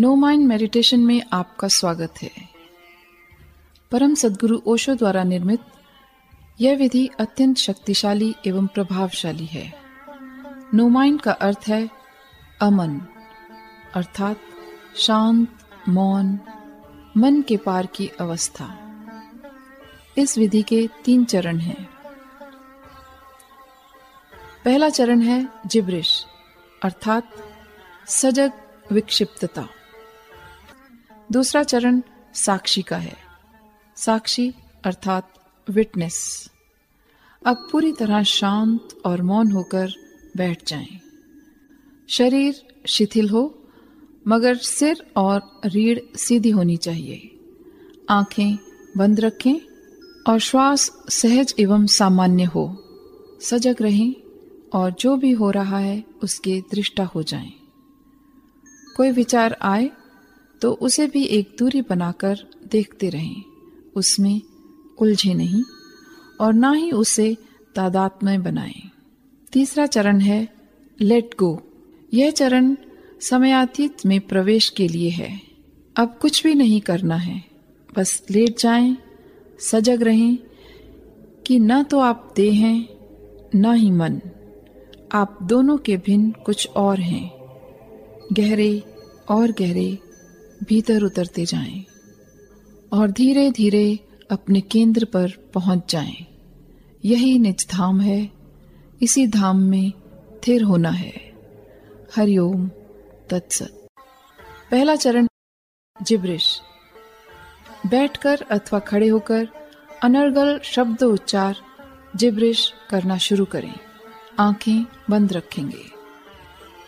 No mind meditation में आपका स्वागत है। परम सदगुरु ओशो द्वारा निर्मित यह विधि अत्यंत शक्तिशाली एवं प्रभावशाली है। नो माइंड का अर्थ है अमन, अर्थात शांत, मौन, मन के पार की अवस्था। इस विधि के तीन चरण हैं। पहला चरण है जिब्रिश, अर्थात सजग विक्षिप्तता। दूसरा चरण साक्षी का है साक्षी अर्थात विटनेस अब पूरी तरह शांत और मौन होकर बैठ जाएँ। शरीर शिथिल हो, मगर सिर और रीढ़ सीधी होनी चाहिए आँखें बंद रखें और श्वास सहज एवं सामान्य हो सजग रहें और जो भी हो रहा है, उसके दृष्टा हो जाएँ। कोई विचार आए तो उसे भी एक दूरी बनाकर देखते रहें। उसमें उलझे नहीं और ना ही उसे तादात्मय बनाएँ। तीसरा चरण है लेट गो यह चरण समयातीत में प्रवेश के लिए है। अब कुछ भी नहीं करना है। बस लेट जाएँ, सजग रहें कि न तो आप दे हैं न ही मन। आप दोनों के भिन्न कुछ और हैं। गहरे और गहरे भीतर उतरते जाएँ और धीरे धीरे अपने केंद्र पर पहुँच जाएँ। यही निज धाम है। इसी धाम में थिर होना है। हरिओम तत्सत। पहला चरण, जिब्रिश। बैठकर अथवा खड़े होकर अनर्गल शब्द उच्चार, जिब्रिश करना शुरू करें। आँखें बंद रखेंगे।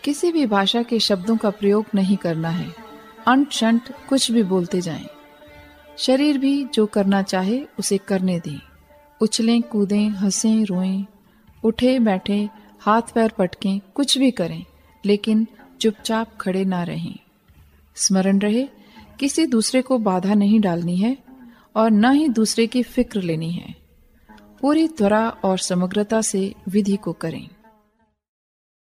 किसी भी भाषा के शब्दों का प्रयोग नहीं करना है। अंट शंट कुछ भी बोलते जाएँ। शरीर भी जो करना चाहे उसे करने दें। उछलें, कूदें, हंसें, रोएँ, उठे, बैठे, हाथ पैर पटकें, कुछ भी करें, लेकिन चुपचाप खड़े ना रहें। स्मरण रहे, किसी दूसरे को बाधा नहीं डालनी है और न ही दूसरे की फ़िक्र लेनी है। पूरी त्वरा और समग्रता से विधि को करें।